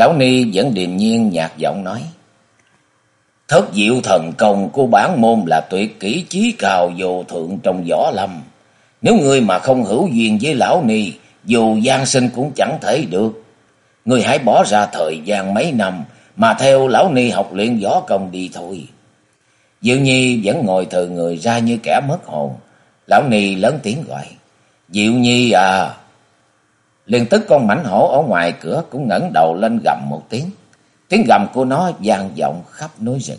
Lão Ni vẫn điềm nhiên nhạt giọng nói. Thất diệu thần công của bản môn là tuyệt kỹ chí cao vô thượng trong võ lâm. Nếu ngươi mà không hữu duyên với lão Ni, dù gian sinh cũng chẳng thể được. Ngươi hãy bỏ ra thời gian mấy năm mà theo lão Ni học luyện võ công đi thôi. Diệu Nhi vẫn ngồi thờ người ra như kẻ mất hồn. Lão Ni lớn tiếng gọi. Diệu Nhi à, liền tức con mảnh hổ ở ngoài cửa cũng ngẩng đầu lên gầm một tiếng. Tiếng gầm của nó vang vọng khắp núi rừng.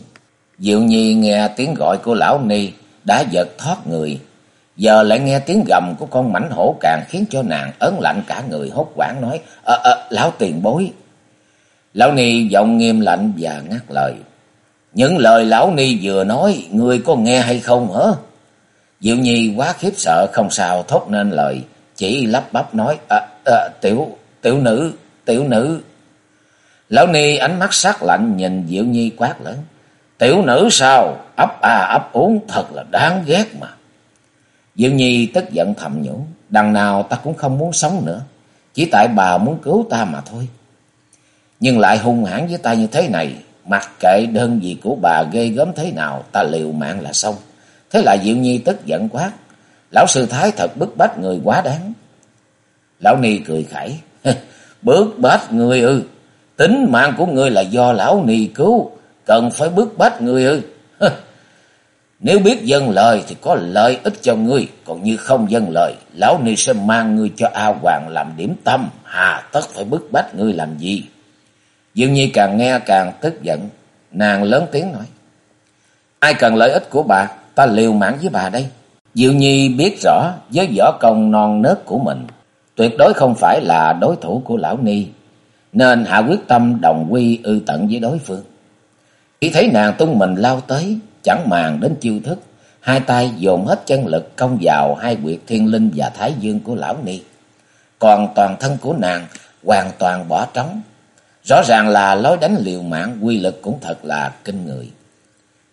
Diệu Nhi nghe tiếng gọi của lão Ni đã giật thoát người. Giờ lại nghe tiếng gầm của con mảnh hổ càng khiến cho nàng ớn lạnh cả người, hốt quảng nói. Ờ ờ lão tiền bối. Lão Ni giọng nghiêm lạnh và ngắt lời. Những lời lão Ni vừa nói ngươi có nghe hay không hả? Diệu Nhi quá khiếp sợ, không sao thốt nên lời. Chỉ lắp bắp nói. À, à, tiểu, tiểu nữ, tiểu nữ. Lão Ni ánh mắt sắc lạnh nhìn Diệu Nhi quát lớn. Tiểu nữ sao? Ấp à ấp uống thật là đáng ghét mà. Diệu Nhi tức giận thầm nhủ. Đằng nào ta cũng không muốn sống nữa. Chỉ tại bà muốn cứu ta mà thôi. Nhưng lại hung hãn với ta như thế này. Mặc kệ đơn vị của bà ghê gớm thế nào. Ta liều mạng là xong. Thế là Diệu Nhi tức giận quát. Lão sư thái thật bức bách người quá đáng. Lão Ni cười khẩy. Bức bách người ư. Tính mạng của người là do lão Ni cứu. Cần phải bức bách người ư. Nếu biết dân lời thì có lợi ích cho ngươi. Còn như không dân lời. Lão Ni sẽ mang ngươi cho A Hoàng làm điểm tâm. Hà tất phải bức bách ngươi làm gì. Dương Nhi càng nghe càng tức giận. Nàng lớn tiếng nói. Ai cần lợi ích của bà. Ta liều mạng với bà đây. Diệu Nhi biết rõ với võ công non nớt của mình tuyệt đối không phải là đối thủ của lão Ni, nên hạ quyết tâm đồng quy ư tận với đối phương. Khi thấy nàng tung mình lao tới, chẳng màng đến chiêu thức, hai tay dồn hết chân lực công vào hai quyệt thiên linh và thái dương của lão Ni. Còn toàn thân của nàng hoàn toàn bỏ trống. Rõ ràng là lối đánh liều mạng quy lực cũng thật là kinh người.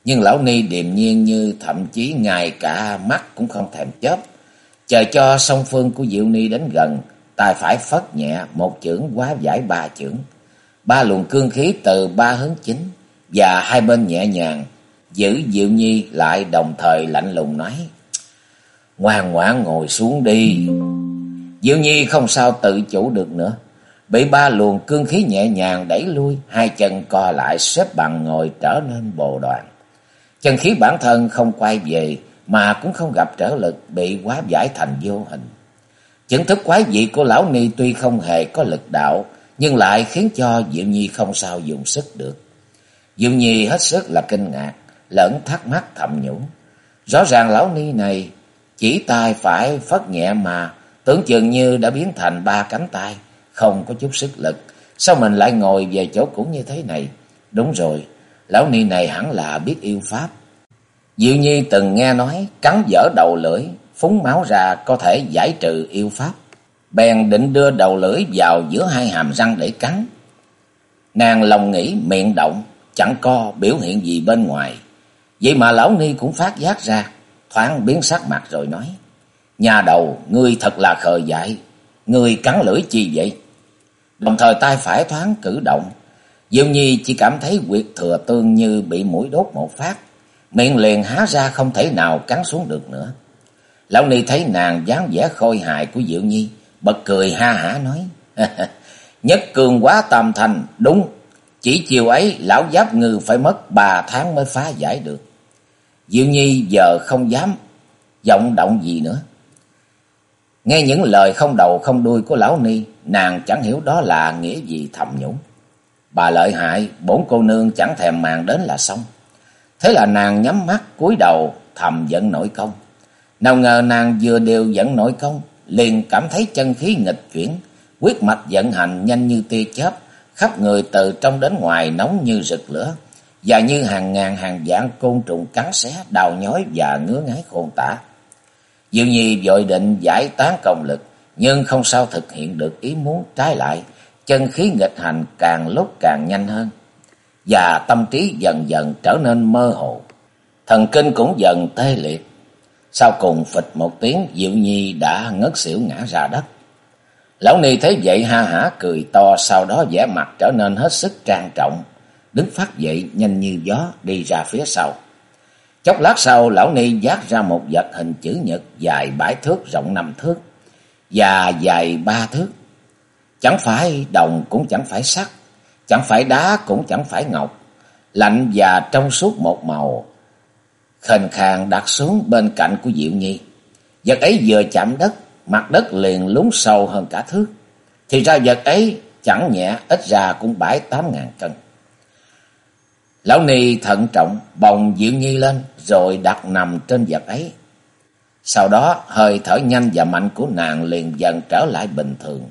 Nhưng lão Ni điềm nhiên như thậm chí ngay cả mắt cũng không thèm chớp Chờ cho song phương của Diệu Ni đến gần, tay phải phất nhẹ một chưởng quá giải ba chưởng. Ba luồng cương khí từ ba hướng chính và hai bên nhẹ nhàng, giữ Diệu Nhi lại đồng thời lạnh lùng nói. Ngoan ngoãn ngồi xuống đi. Diệu Nhi không sao tự chủ được nữa. Bị ba luồng cương khí nhẹ nhàng đẩy lui, hai chân co lại xếp bằng ngồi trở nên bồ đoàn. Chân khí bản thân không quay về, mà cũng không gặp trở lực bị quá giải thành vô hình. Chứng thức quái dị của lão ni tuy không hề có lực đạo, nhưng lại khiến cho Diệu Nhi không sao dùng sức được. Diệu Nhi hết sức là kinh ngạc, lẫn thắc mắc thầm nhủ. Rõ ràng lão ni này chỉ tay phải phất nhẹ mà, tưởng chừng như đã biến thành ba cánh tay, không có chút sức lực. Sao mình lại ngồi về chỗ cũ như thế này? Đúng rồi, lão ni này hẳn là biết yêu pháp. Diệu Nhi từng nghe nói cắn dở đầu lưỡi, phúng máu ra có thể giải trừ yêu pháp. Bèn định đưa đầu lưỡi vào giữa hai hàm răng để cắn. Nàng lòng nghĩ miệng động, chẳng co biểu hiện gì bên ngoài. Vậy mà lão ni cũng phát giác ra, thoáng biến sắc mặt rồi nói. Nhà đầu, ngươi thật là khờ dại, ngươi cắn lưỡi chi vậy? Đồng thời tay phải thoáng cử động, Diệu Nhi chỉ cảm thấy quyệt thừa tương như bị mũi đốt một phát, miệng liền há ra không thể nào cắn xuống được nữa. Lão Ni thấy nàng dáng vẻ khôi hài của Diệu Nhi, bật cười ha hả nói, nhất cường quá tam thành, đúng, chỉ chiều ấy lão giáp ngư phải mất ba tháng mới phá giải được. Diệu Nhi giờ không dám vọng động gì nữa. Nghe những lời không đầu không đuôi của lão Ni, nàng chẳng hiểu đó là nghĩa gì thầm nhủ. Bà lợi hại, bốn cô nương chẳng thèm màng đến là xong. Thế là nàng nhắm mắt cúi đầu thầm giận nội công. Nào ngờ nàng vừa đều giận nội công, liền cảm thấy chân khí nghịch chuyển, quyết mạch vận hành nhanh như tia chớp, khắp người từ trong đến ngoài nóng như rực lửa, và như hàng ngàn hàng vạn côn trùng cắn xé, đào nhói và ngứa ngáy khôn tả. Diệu Nhi vội định giải tán công lực, nhưng không sao thực hiện được ý muốn trái lại, chân khí nghịch hành càng lúc càng nhanh hơn, và tâm trí dần dần trở nên mơ hồ. Thần kinh cũng dần tê liệt. Sau cùng phịch một tiếng, Diệu Nhi đã ngất xỉu ngã ra đất. Lão Ni thấy vậy ha hả cười to, sau đó vẻ mặt trở nên hết sức trang trọng, đứng phát dậy nhanh như gió đi ra phía sau. Chốc lát sau, lão Ni giác ra một vật hình chữ nhật dài bảy thước rộng năm thước và dài ba thước. Chẳng phải đồng cũng chẳng phải sắt, chẳng phải đá cũng chẳng phải ngọc, lạnh và trong suốt một màu. Khền khàng đặt xuống bên cạnh của Diệu Nhi. Vật ấy vừa chạm đất, mặt đất liền lún sâu hơn cả thước. Thì ra vật ấy chẳng nhẹ, ít ra cũng bảy tám ngàn cân. Lão Ni thận trọng bồng Diệu Nhi lên rồi đặt nằm trên vật ấy. Sau đó hơi thở nhanh và mạnh của nàng liền dần trở lại bình thường.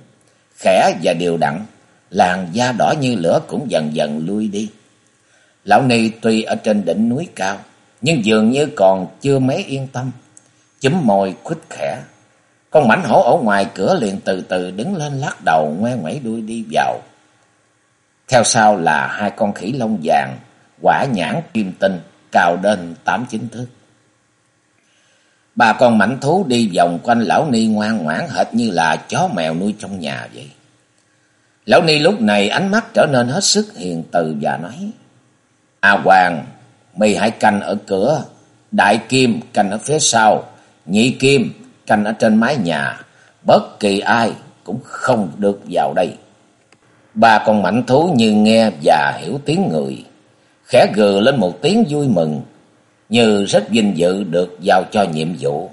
Khẽ và đều đặn, làn da đỏ như lửa cũng dần dần lui đi. Lão Ni tuy ở trên đỉnh núi cao, nhưng dường như còn chưa mấy yên tâm. Chúm môi khuếch khẽ. Con mảnh hổ ở ngoài cửa liền từ từ đứng lên lắc đầu ngoe ngoẩy đuôi đi vào. Theo sau là hai con khỉ lông vàng, quả nhãn kim tinh, cao đến tám chín thước. Ba con mảnh thú đi vòng quanh lão ni ngoan ngoãn hệt như là chó mèo nuôi trong nhà vậy. Lão ni lúc này ánh mắt trở nên hết sức hiền từ và nói. A Hoàng, mi hãy canh ở cửa, đại kim canh ở phía sau, nhị kim canh ở trên mái nhà, bất kỳ ai cũng không được vào đây. Ba con mảnh thú như nghe và hiểu tiếng người, khẽ gừ lên một tiếng vui mừng, như rất vinh dự được giao cho nhiệm vụ.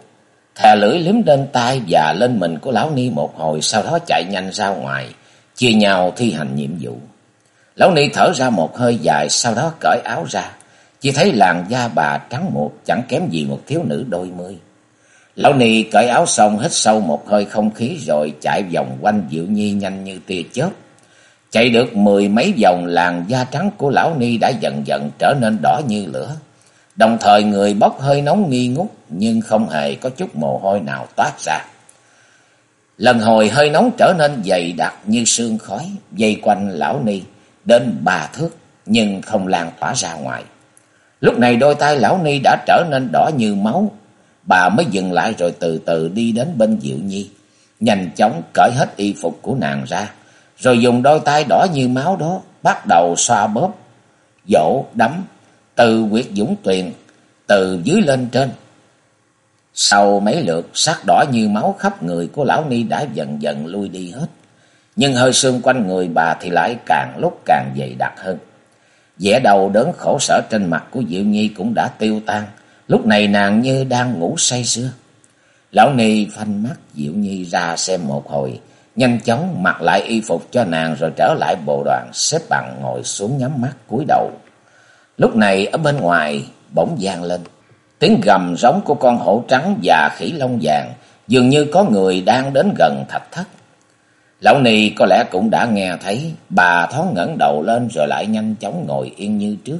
Thè lưỡi liếm lên tay và lên mình của lão ni một hồi, sau đó chạy nhanh ra ngoài, chia nhau thi hành nhiệm vụ. Lão ni thở ra một hơi dài, sau đó cởi áo ra, chỉ thấy làn da bà trắng một, chẳng kém gì một thiếu nữ đôi mươi. Lão ni cởi áo xong hít sâu một hơi không khí rồi chạy vòng quanh Diệu Nhi nhanh như tia chớp. Chạy được mười mấy vòng làn da trắng của lão ni đã dần dần trở nên đỏ như lửa. Đồng thời người bốc hơi nóng nghi ngút nhưng không hề có chút mồ hôi nào toát ra. Lần hồi hơi nóng trở nên dày đặc như sương khói, dây quanh lão ni đến ba thước nhưng không lan tỏa ra ngoài. Lúc này đôi tay lão ni đã trở nên đỏ như máu, bà mới dừng lại rồi từ từ đi đến bên Diệu Nhi, nhanh chóng cởi hết y phục của nàng ra, rồi dùng đôi tay đỏ như máu đó bắt đầu xoa bóp, dỗ, đấm từ quyệt dũng tuyền, từ dưới lên trên. Sau mấy lượt sắc đỏ như máu khắp người của lão ni đã dần dần lui đi hết, nhưng hơi xương quanh người bà thì lại càng lúc càng dày đặc hơn. vẻ đầu đớn khổ sở trên mặt của Diệu Nhi cũng đã tiêu tan, lúc này nàng như đang ngủ say sưa. Lão ni phanh mắt Diệu Nhi ra xem một hồi, nhanh chóng mặc lại y phục cho nàng rồi trở lại bộ đoàn xếp bằng ngồi xuống nhắm mắt cúi đầu. Lúc này ở bên ngoài bỗng vang lên. Tiếng gầm giống của con hổ trắng và khỉ lông vàng dường như có người đang đến gần thạch thất. Lão Ni có lẽ cũng đã nghe thấy, bà thoáng ngẩng đầu lên rồi lại nhanh chóng ngồi yên như trước.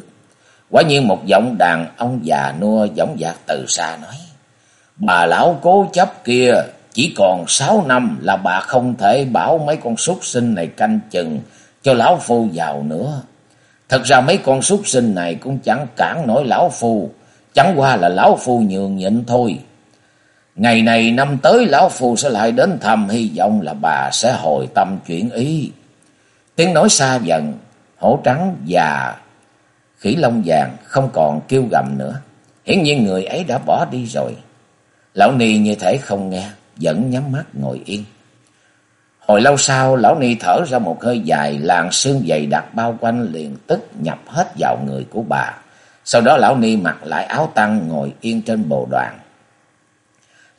Quả nhiên một giọng đàn ông già nua giống dạc từ xa nói. Bà lão cố chấp kia, chỉ còn sáu năm là bà không thể bảo mấy con súc sinh này canh chừng cho lão phu vào nữa. Thật ra mấy con súc sinh này cũng chẳng cản nổi lão phu, chẳng qua là lão phu nhường nhịn thôi. Ngày này năm tới lão phu sẽ lại đến thăm hy vọng là bà sẽ hồi tâm chuyển ý. Tiếng nói xa dần, hổ trắng và khỉ lông vàng không còn kêu gầm nữa. Hiển nhiên người ấy đã bỏ đi rồi. Lão Ni như thể không nghe, vẫn nhắm mắt ngồi yên. Hồi lâu sau, lão ni thở ra một hơi dài, làn sương dày đặc bao quanh liền tức nhập hết vào người của bà. Sau đó lão ni mặc lại áo tăng ngồi yên trên bồ đoàn.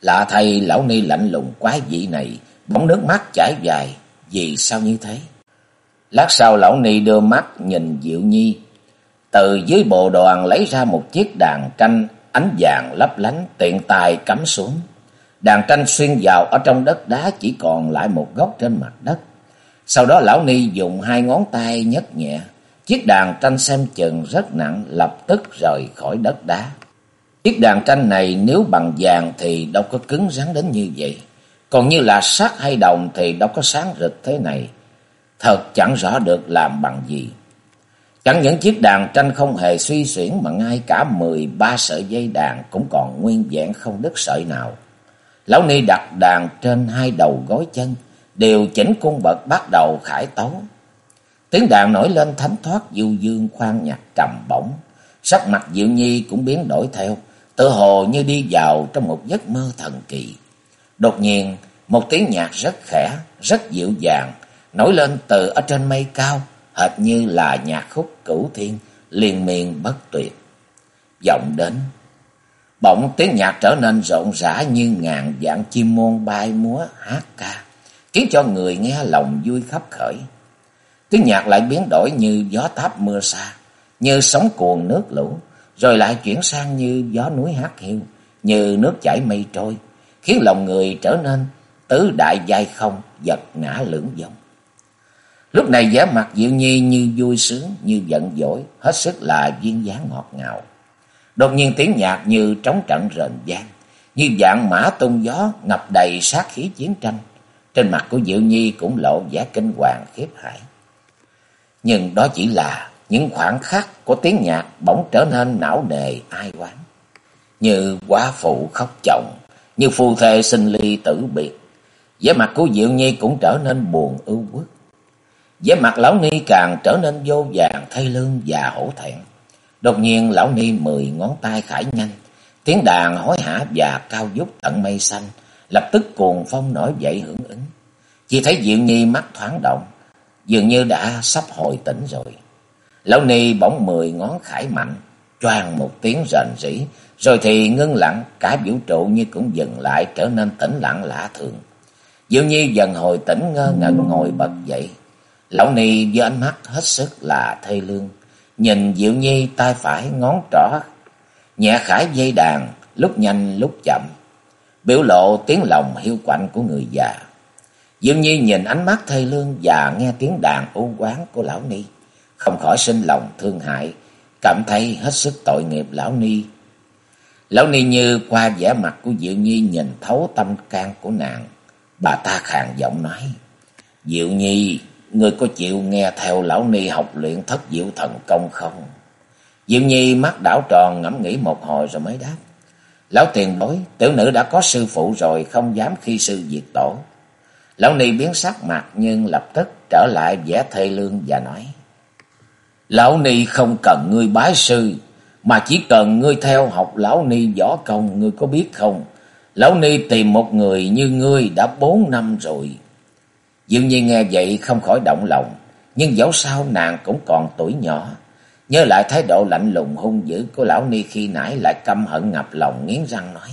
Lạ thay lão ni lạnh lùng quái dị này, bóng nước mắt chảy dài, vì sao như thế? Lát sau lão ni đưa mắt nhìn Diệu Nhi, từ dưới bộ đoàn lấy ra một chiếc đàn tranh ánh vàng lấp lánh tiện tài cắm xuống. Đàn tranh xuyên vào ở trong đất đá chỉ còn lại một góc trên mặt đất. Sau đó lão ni dùng hai ngón tay nhấc nhẹ. Chiếc đàn tranh xem chừng rất nặng, lập tức rời khỏi đất đá. Chiếc đàn tranh này nếu bằng vàng thì đâu có cứng rắn đến như vậy. Còn như là sắt hay đồng thì đâu có sáng rực thế này. Thật chẳng rõ được làm bằng gì. Chẳng những chiếc đàn tranh không hề suy xuyển mà ngay cả mười ba sợi dây đàn cũng còn nguyên vẹn không đứt sợi nào. Lão Ni đặt đàn trên hai đầu gối chân, điều chỉnh cung bậc bắt đầu khải tấu. Tiếng đàn nổi lên thánh thoát du dương khoan nhạc trầm bổng. Sắc mặt Diệu Nhi cũng biến đổi theo, tự hồ như đi vào trong một giấc mơ thần kỳ. Đột nhiên, một tiếng nhạc rất khẽ, rất dịu dàng, nổi lên từ ở trên mây cao, hệt như là nhạc khúc cửu thiên, liên miên bất tuyệt. Giọng đến, bỗng tiếng nhạc trở nên rộn rã như ngàn dạng chim môn bay múa hát ca, khiến cho người nghe lòng vui khắp khởi. Tiếng nhạc lại biến đổi như gió táp mưa xa, như sóng cuồn nước lũ, rồi lại chuyển sang như gió núi hát hiu, như nước chảy mây trôi, khiến lòng người trở nên tứ đại giai không, giật ngã lưỡng dòng Lúc này vẻ mặt Diệu Nhi như vui sướng, như giận dỗi, hết sức là duyên dáng ngọt ngào. Đột nhiên tiếng nhạc như trống trận rền vang, như dạng mã tung gió ngập đầy sát khí chiến tranh. Trên mặt của Diệu Nhi cũng lộ vẻ kinh hoàng khiếp hãi. Nhưng đó chỉ là những khoảng khắc của tiếng nhạc bỗng trở nên não nề ai oán. Như quá phụ khóc chồng, như phu thê sinh ly tử biệt. vẻ mặt của Diệu Nhi cũng trở nên buồn ưu quốc vẻ mặt lão ni càng trở nên vô vàng thay lương và hổ thẹn. Đột nhiên lão ni mười ngón tay khải nhanh, tiếng đàn hối hả và cao vút tận mây xanh, lập tức cuồng phong nổi dậy hưởng ứng. Chỉ thấy Diệu Nhi mắt thoáng động, dường như đã sắp hồi tỉnh rồi. Lão ni bỗng mười ngón khải mạnh, choang một tiếng rền rỉ, rồi thì ngưng lặng, cả vũ trụ như cũng dừng lại trở nên tĩnh lặng lạ thường. Diệu Nhi dần hồi tỉnh ngơ ngẩn ngồi bật dậy, Lão Ni với ánh mắt hết sức là thê lương, nhìn Diệu Nhi tay phải ngón trỏ, nhẹ khải dây đàn, lúc nhanh lúc chậm, biểu lộ tiếng lòng hiu quạnh của người già. Diệu Nhi nhìn ánh mắt thê lương và nghe tiếng đàn u quán của Lão Ni, không khỏi sinh lòng thương hại, cảm thấy hết sức tội nghiệp Lão Ni. Lão Ni như qua vẻ mặt của Diệu Nhi nhìn thấu tâm can của nàng, bà ta khàn giọng nói, Diệu Nhi, Ngươi có chịu nghe theo lão ni học luyện thất diệu thần công không? Diệu Nhi mắt đảo tròn ngẫm nghĩ một hồi rồi mới đáp. Lão tiền bối, tiểu nữ đã có sư phụ rồi, không dám khi sư diệt tổ. Lão ni biến sắc mặt nhưng lập tức trở lại vẻ thê lương và nói. Lão ni không cần ngươi bái sư, mà chỉ cần ngươi theo học lão ni võ công, ngươi có biết không? Lão ni tìm một người như ngươi đã bốn năm rồi. Dương Nhi nghe vậy không khỏi động lòng, nhưng dẫu sao nàng cũng còn tuổi nhỏ. Nhớ lại thái độ lạnh lùng hung dữ của lão ni khi nãy lại căm hận ngập lòng nghiến răng nói.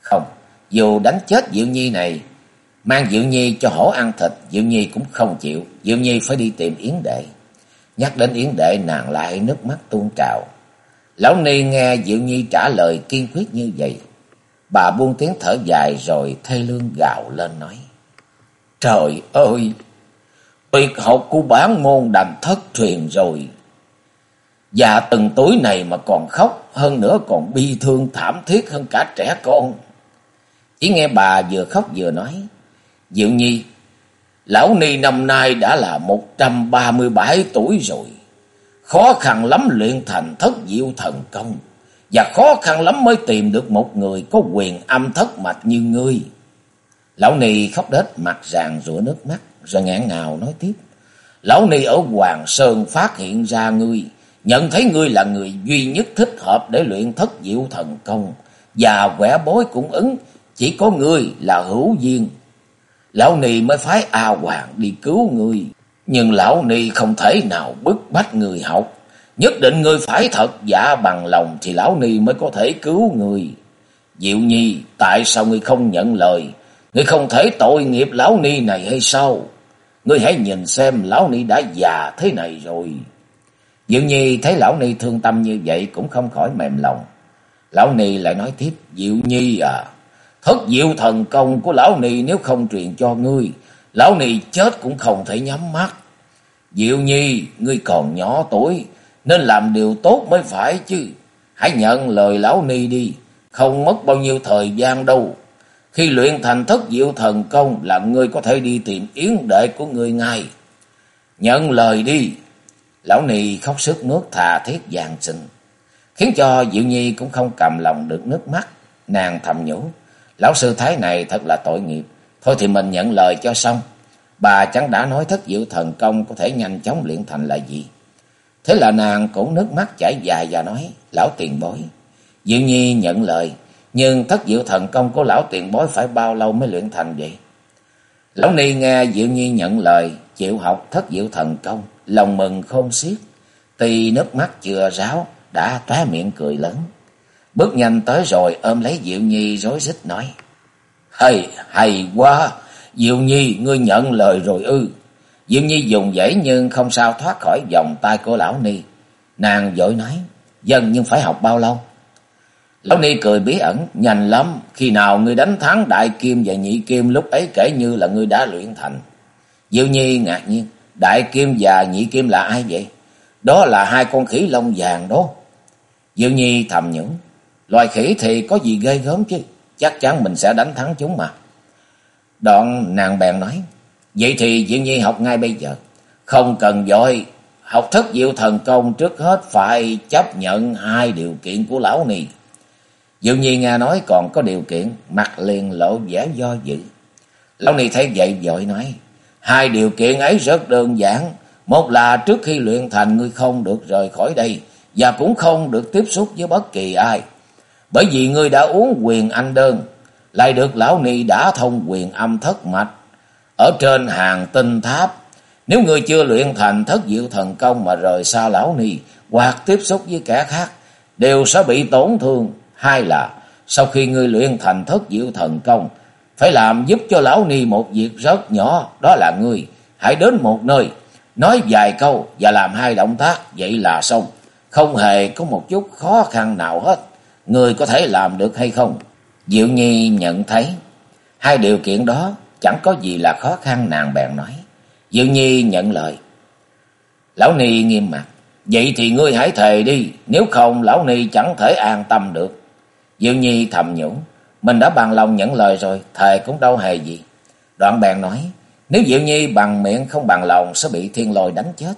Không, dù đánh chết Diệu Nhi này, mang Diệu Nhi cho hổ ăn thịt, Diệu Nhi cũng không chịu, Diệu Nhi phải đi tìm Yến Đệ. Nhắc đến Yến Đệ nàng lại nước mắt tuôn trào. Lão Ni nghe Diệu Nhi trả lời kiên quyết như vậy. Bà buông tiếng thở dài rồi thê lương gào lên nói. Trời ơi! Tuyệt học của bản môn đành thất truyền rồi. Và từng tuổi này mà còn khóc, hơn nữa còn bi thương thảm thiết hơn cả trẻ con. Chỉ nghe bà vừa khóc vừa nói. Diệu Nhi, Lão Ni năm nay đã là một trăm ba mươi bảy tuổi rồi. Khó khăn lắm luyện thành thất diệu thần công. Và khó khăn lắm mới tìm được một người có quyền âm thất mạch như ngươi. Lão Ni khóc đết mặt ràng rủa nước mắt, rồi ngạn ngào nói tiếp. Lão Ni ở Hoàng Sơn phát hiện ra ngươi, nhận thấy ngươi là người duy nhất thích hợp để luyện thất diệu thần công, và quẻ bối cũng ứng, chỉ có ngươi là hữu duyên. Lão Ni mới phái A Hoàng đi cứu ngươi, nhưng Lão Ni không thể nào bức bách người học. Nhất định ngươi phải thật giả bằng lòng thì Lão Ni mới có thể cứu ngươi. Diệu Nhi, tại sao ngươi không nhận lời? Ngươi không thể tội nghiệp lão ni này hay sao? Ngươi hãy nhìn xem lão ni đã già thế này rồi. Diệu Nhi thấy lão ni thương tâm như vậy cũng không khỏi mềm lòng. Lão ni lại nói tiếp, Diệu Nhi à, Thất diệu thần công của lão ni nếu không truyền cho ngươi, lão ni chết cũng không thể nhắm mắt. Diệu nhi, ngươi còn nhỏ tuổi, nên làm điều tốt mới phải chứ. Hãy nhận lời lão ni đi, không mất bao nhiêu thời gian đâu. Khi luyện thành thất diệu thần công là ngươi có thể đi tìm yến đệ của ngươi ngay. Nhận lời đi. Lão nì khóc sức nước thà thiết giàn sinh. Khiến cho Diệu Nhi cũng không cầm lòng được nước mắt. Nàng thầm nhủ. Lão sư thái này thật là tội nghiệp. Thôi thì mình nhận lời cho xong. Bà chẳng đã nói thất diệu thần công có thể nhanh chóng luyện thành là gì. Thế là nàng cũng nước mắt chảy dài và nói. Lão tiền bối. Diệu Nhi nhận lời. Nhưng thất diệu thần công của lão tiền bối phải bao lâu mới luyện thành vậy? Lão Ni nghe Diệu Nhi nhận lời, chịu học thất diệu thần công, lòng mừng khôn xiết. Tuy nước mắt chưa ráo, đã tóe miệng cười lớn. Bước nhanh tới rồi ôm lấy Diệu Nhi rối rít nói. Hay, hay quá, Diệu Nhi, ngươi nhận lời rồi ư. Diệu Nhi dùng dãy nhưng không sao thoát khỏi vòng tay của lão Ni. Nàng vội nói, dân nhưng phải học bao lâu? Lão Ni cười bí ẩn, nhanh lắm, khi nào ngươi đánh thắng Đại Kim và Nhị Kim lúc ấy kể như là ngươi đã luyện thành. Diệu Nhi ngạc nhiên, Đại Kim và Nhị Kim là ai vậy? Đó là hai con khỉ lông vàng đó. Diệu Nhi thầm những, loài khỉ thì có gì ghê gớm chứ, chắc chắn mình sẽ đánh thắng chúng mà. Đoạn nàng bèn nói, vậy thì Diệu Nhi học ngay bây giờ, không cần dội, học thức diệu thần công trước hết phải chấp nhận hai điều kiện của lão ni. Diệu Nhi nghe nói còn có điều kiện, mặt liền lộ vẻ do dự. Lão Ni thấy vậy vội nói, hai điều kiện ấy rất đơn giản. Một là trước khi luyện thành ngươi không được rời khỏi đây, và cũng không được tiếp xúc với bất kỳ ai. Bởi vì ngươi đã uống quyền anh đơn, lại được Lão Ni đã thông quyền âm thất mạch, ở trên hàng tinh tháp. Nếu ngươi chưa luyện thành thất diệu thần công mà rời xa Lão Ni, hoặc tiếp xúc với kẻ khác, đều sẽ bị tổn thương Hai là sau khi ngươi luyện thành thất diệu thần công, phải làm giúp cho lão ni một việc rất nhỏ, đó là ngươi hãy đến một nơi, nói vài câu và làm hai động tác, vậy là xong. Không hề có một chút khó khăn nào hết. Ngươi có thể làm được hay không? Diệu Nhi nhận thấy hai điều kiện đó chẳng có gì là khó khăn nàng bèn nói. Diệu Nhi nhận lời. Lão Ni nghiêm mặt. Vậy thì ngươi hãy thề đi, nếu không lão Ni chẳng thể an tâm được. Diệu Nhi thầm nhủ, mình đã bằng lòng nhận lời rồi, thề cũng đâu hề gì. Đoạn bèn nói, nếu Diệu Nhi bằng miệng không bằng lòng sẽ bị thiên lôi đánh chết.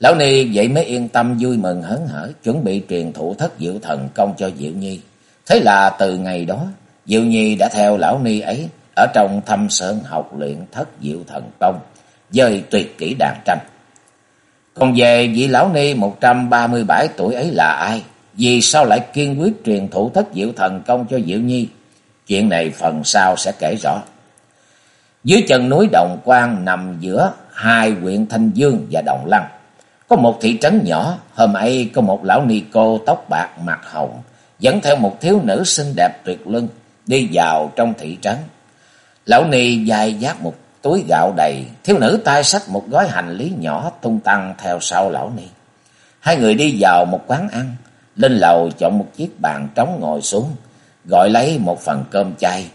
Lão Ni vậy mới yên tâm vui mừng hớn hở, chuẩn bị truyền thụ thất diệu thần công cho Diệu Nhi. Thế là từ ngày đó, Diệu Nhi đã theo Lão Ni ấy ở trong thâm sơn học luyện thất diệu thần công, dời tuyệt kỹ đàn tranh. Còn về vị Lão Ni 137 tuổi ấy là ai? Vì sao lại kiên quyết truyền thụ thất diệu thần công cho Diệu Nhi? Chuyện này phần sau sẽ kể rõ. Dưới chân núi Đồng Quang nằm giữa hai huyện Thanh Dương và Đồng Lăng. Có một thị trấn nhỏ, hôm ấy có một lão ni cô tóc bạc mặt hồng, dẫn theo một thiếu nữ xinh đẹp tuyệt luân, đi vào trong thị trấn. Lão ni dài giác một túi gạo đầy, thiếu nữ tay sách một gói hành lý nhỏ tung tăng theo sau lão ni. Hai người đi vào một quán ăn, lên lầu chọn một chiếc bàn trống ngồi xuống, gọi lấy một phần cơm chay.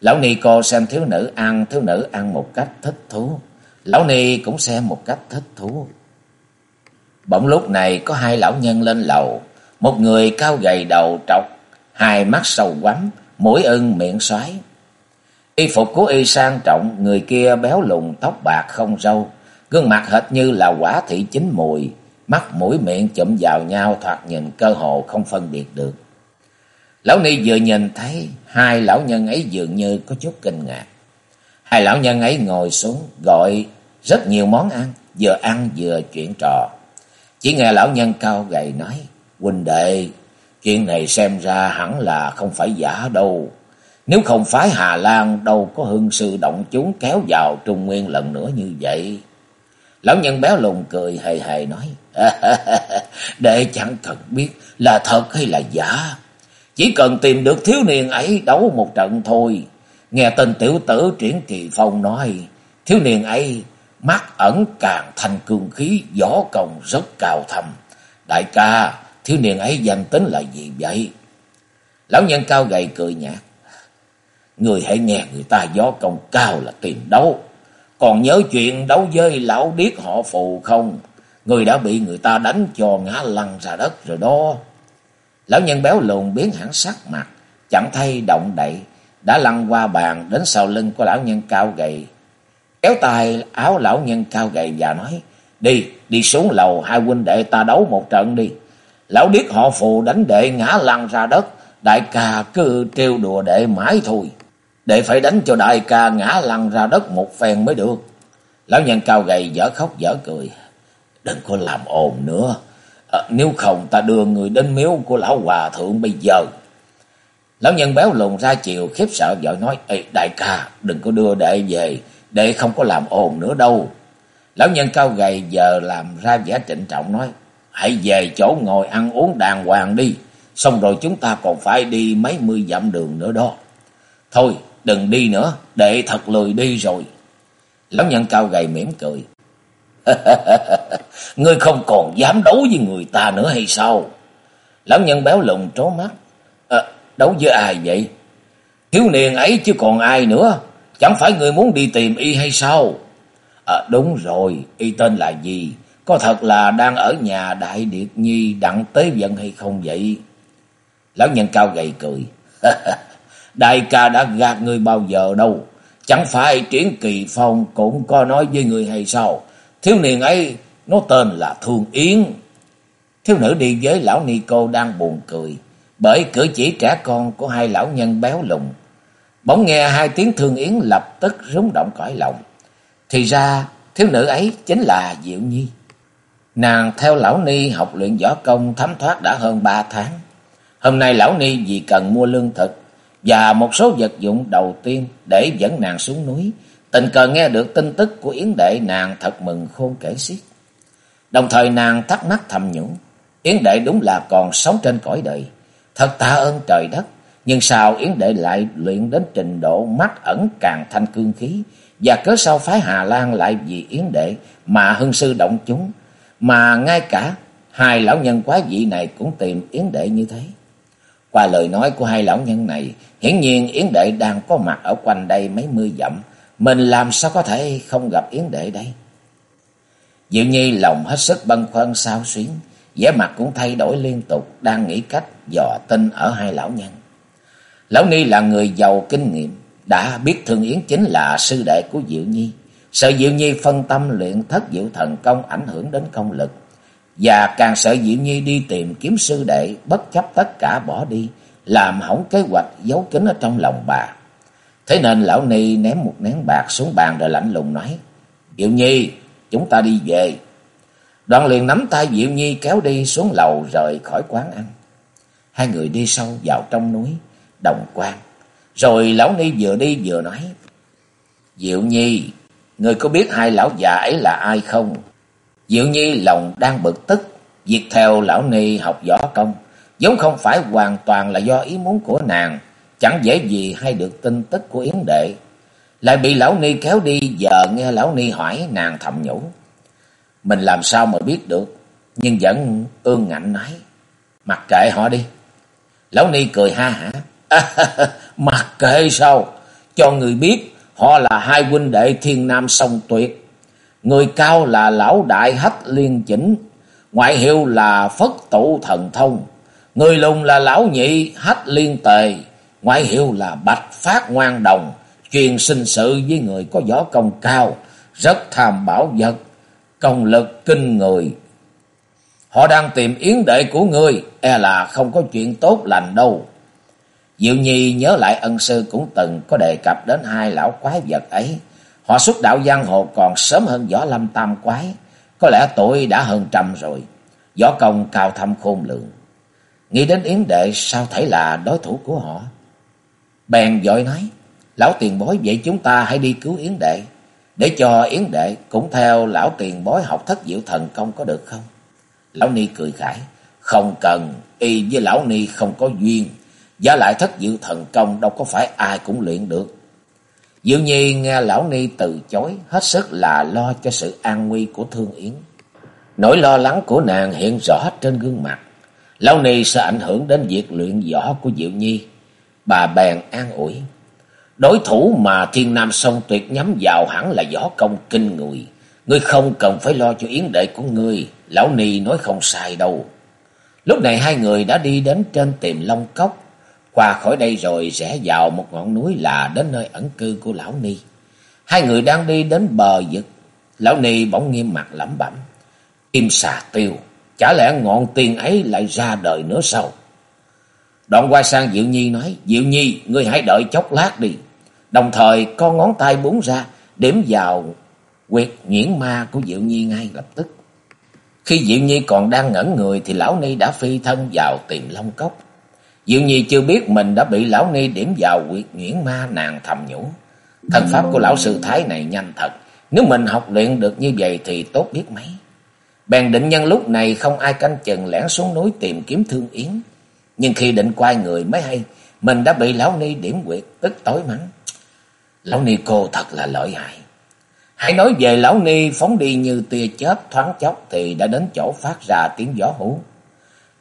Lão Ni cô xem thiếu nữ ăn, thiếu nữ ăn một cách thích thú. Lão Ni cũng xem một cách thích thú. Bỗng lúc này có hai lão nhân lên lầu, một người cao gầy đầu trọc, hai mắt sâu quắm, mũi ưng miệng xoáy. Y phục của y sang trọng, người kia béo lùn tóc bạc không râu, gương mặt hệt như là quả thị chín mùi, mắt mũi miệng chụm vào nhau thoạt nhìn cơ hồ không phân biệt được. Lão Ni vừa nhìn thấy hai lão nhân ấy dường như có chút kinh ngạc. Hai lão nhân ấy ngồi xuống gọi rất nhiều món ăn, vừa ăn vừa chuyện trò. Chỉ nghe lão nhân cao gầy nói, huynh đệ, chuyện này xem ra hẳn là không phải giả đâu. Nếu không phải Hà Lan đâu có hương sư động chúng kéo vào Trung Nguyên lần nữa như vậy. Lão nhân béo lùn cười hề hề nói. Đệ chẳng cần biết là thật hay là giả. Chỉ cần tìm được thiếu niên ấy đấu một trận thôi. Nghe tên tiểu tử triển kỳ phong nói. Thiếu niên ấy mắt ẩn càng thành cường khí, gió công rất cao thầm. Đại ca, thiếu niên ấy danh tính là gì vậy? Lão nhân cao gầy cười nhạt. Người hãy nghe người ta gió công cao là tiền đấu. Còn nhớ chuyện đấu với lão điếc họ phù không? Người đã bị người ta đánh cho ngã lăn ra đất rồi đó. Lão nhân béo lùn biến hẳn sắc mặt, chẳng thay động đậy, đã lăn qua bàn đến sau lưng của lão nhân cao gầy. Kéo tay áo lão nhân cao gầy và nói, đi, đi xuống lầu hai huynh đệ ta đấu một trận đi. Lão điếc họ phù đánh đệ ngã lăn ra đất, đại ca cứ trêu đùa đệ mãi thôi để phải đánh cho đại ca ngã lăn ra đất một phen mới được. Lão nhân cao gầy dở khóc dở cười. Đừng có làm ồn nữa. À, nếu không ta đưa người đến miếu của lão hòa thượng bây giờ. Lão nhân béo lùn ra chiều khiếp sợ vợ nói. Ê đại ca đừng có đưa đệ về. Đệ không có làm ồn nữa đâu. Lão nhân cao gầy giờ làm ra vẻ trịnh trọng nói. Hãy về chỗ ngồi ăn uống đàng hoàng đi. Xong rồi chúng ta còn phải đi mấy mươi dặm đường nữa đó. Thôi đừng đi nữa. Đệ thật lười đi rồi. Lão nhân cao gầy mỉm cười. Ngươi không còn dám đấu với người ta nữa hay sao? Lão nhân béo lùn trố mắt. À, đấu với ai vậy? Thiếu niên ấy chứ còn ai nữa. Chẳng phải người muốn đi tìm y hay sao? À, đúng rồi, y tên là gì? Có thật là đang ở nhà Đại Điệt Nhi đặng tế vận hay không vậy? Lão nhân cao gầy cười. Đại ca đã gạt người bao giờ đâu. Chẳng phải triển kỳ phong cũng có nói với người hay sao? Thiếu niên ấy, nó tên là Thương Yến. Thiếu nữ đi với lão ni cô đang buồn cười. Bởi cử chỉ trẻ con của hai lão nhân béo lùn. Bỗng nghe hai tiếng Thương Yến lập tức rúng động cõi lòng. Thì ra, thiếu nữ ấy chính là Diệu Nhi. Nàng theo lão ni học luyện võ công thấm thoát đã hơn ba tháng. Hôm nay lão ni vì cần mua lương thực và một số vật dụng đầu tiên để dẫn nàng xuống núi. Tình cờ nghe được tin tức của Yến Đệ, nàng thật mừng khôn kể xiết. Đồng thời nàng thắc mắc thầm nhủ. Yến Đệ đúng là còn sống trên cõi đời. Thật tạ ơn trời đất. Nhưng sao Yến Đệ lại luyện đến trình độ mắt ẩn càng thanh cương khí. Và cớ sao phái Hà Lan lại vì Yến Đệ mà hưng sư động chúng. Mà ngay cả hai lão nhân quá dị này cũng tìm Yến Đệ như thế. Qua lời nói của hai lão nhân này, hiển nhiên Yến Đệ đang có mặt ở quanh đây mấy mươi dặm. Mình làm sao có thể không gặp Yến Đệ đây? Diệu Nhi lòng hết sức băn khoăn sao xuyến, vẻ mặt cũng thay đổi liên tục, đang nghĩ cách dò tin ở hai lão nhân. Lão Ni là người giàu kinh nghiệm, đã biết Thương Yến chính là sư đệ của Diệu Nhi. Sợ Diệu Nhi phân tâm luyện thất diệu thần công ảnh hưởng đến công lực. Và càng sợ Diệu Nhi đi tìm kiếm sư đệ, bất chấp tất cả bỏ đi, làm hỏng kế hoạch giấu kín ở trong lòng bà. Thế nên lão Ni ném một nén bạc xuống bàn rồi lạnh lùng nói, Diệu Nhi, chúng ta đi về. Đoàn liền nắm tay Diệu Nhi kéo đi xuống lầu rời khỏi quán ăn. Hai người đi sâu vào trong núi, đồng quan. Rồi lão Ni vừa đi vừa nói, Diệu Nhi, người có biết hai lão già ấy là ai không? Diệu Nhi lòng đang bực tức, việc theo lão Ni học võ công, vốn không phải hoàn toàn là do ý muốn của nàng, chẳng dễ gì hay được tin tức của Yến Đệ. Lại bị lão Ni kéo đi, giờ nghe lão Ni hỏi nàng thầm nhủ. Mình làm sao mà biết được, nhưng vẫn ương ngạnh nói. Mặc kệ họ đi. Lão Ni cười ha hả. À, mặc kệ sao? Cho người biết họ là hai huynh đệ thiên nam song tuyệt. Người cao là lão đại hách liên chỉnh, ngoại hiệu là phất tụ thần thông. Người lùng là lão nhị hách liên tề, ngoại hiệu là bạch phát ngoan đồng, truyền sinh sự với người có võ công cao, rất tham bảo vật, công lực kinh người. Họ đang tìm yến đệ của ngươi, e là không có chuyện tốt lành đâu. Diệu Nhi nhớ lại ân sư cũng từng có đề cập đến hai lão quái vật ấy. Họ xuất đạo giang hồ còn sớm hơn võ lâm tam quái, có lẽ tuổi đã hơn trăm rồi, võ công cao thâm khôn lượng. Nghĩ đến Yến Đệ sao thể là đối thủ của họ? Bèn dội nói, lão tiền bối vậy chúng ta hãy đi cứu Yến Đệ, để cho Yến Đệ cũng theo lão tiền bối học thất diệu thần công có được không? Lão Ni cười khải, không cần, y với lão Ni không có duyên, giá lại thất diệu thần công đâu có phải ai cũng luyện được. Diệu Nhi nghe lão Ni từ chối, hết sức là lo cho sự an nguy của Thương Yến. Nỗi lo lắng của nàng hiện rõ trên gương mặt. Lão Ni sẽ ảnh hưởng đến việc luyện võ của Diệu Nhi. Bà bèn an ủi. Đối thủ mà thiên nam sông tuyệt nhắm vào hẳn là võ công kinh người. Ngươi không cần phải lo cho yến đệ của ngươi. Lão Ni nói không sai đâu. Lúc này hai người đã đi đến trên tiệm long cốc. Qua khỏi đây rồi rẽ vào một ngọn núi là đến nơi ẩn cư của Lão Ni. Hai người đang đi đến bờ vực. Lão Ni bỗng nghiêm mặt lẩm bẩm. Kim xà tiêu. Chả lẽ ngọn tiền ấy lại ra đời nữa sao? Đoạn quay sang Diệu Nhi nói. Diệu Nhi, ngươi hãy đợi chốc lát đi. Đồng thời con ngón tay búng ra. Điểm vào quyệt nhuyễn ma của Diệu Nhi ngay lập tức. Khi Diệu Nhi còn đang ngẩn người thì Lão Ni đã phi thân vào tìm Long Cốc. Diệu Nhi chưa biết mình đã bị Lão Ni điểm vào quyệt nhuyễn ma nàng thầm nhủ. Thần pháp của Lão Sư Thái này nhanh thật. Nếu mình học luyện được như vậy thì tốt biết mấy. Bèn định nhân lúc này không ai canh chừng lẻn xuống núi tìm kiếm Thương Yến. Nhưng khi định quay người mới hay, mình đã bị Lão Ni điểm quyệt, tức tối mắng. Lão Ni cô thật là lợi hại. Hãy nói về Lão Ni phóng đi như tia chớp thoáng chốc thì đã đến chỗ phát ra tiếng gió hú.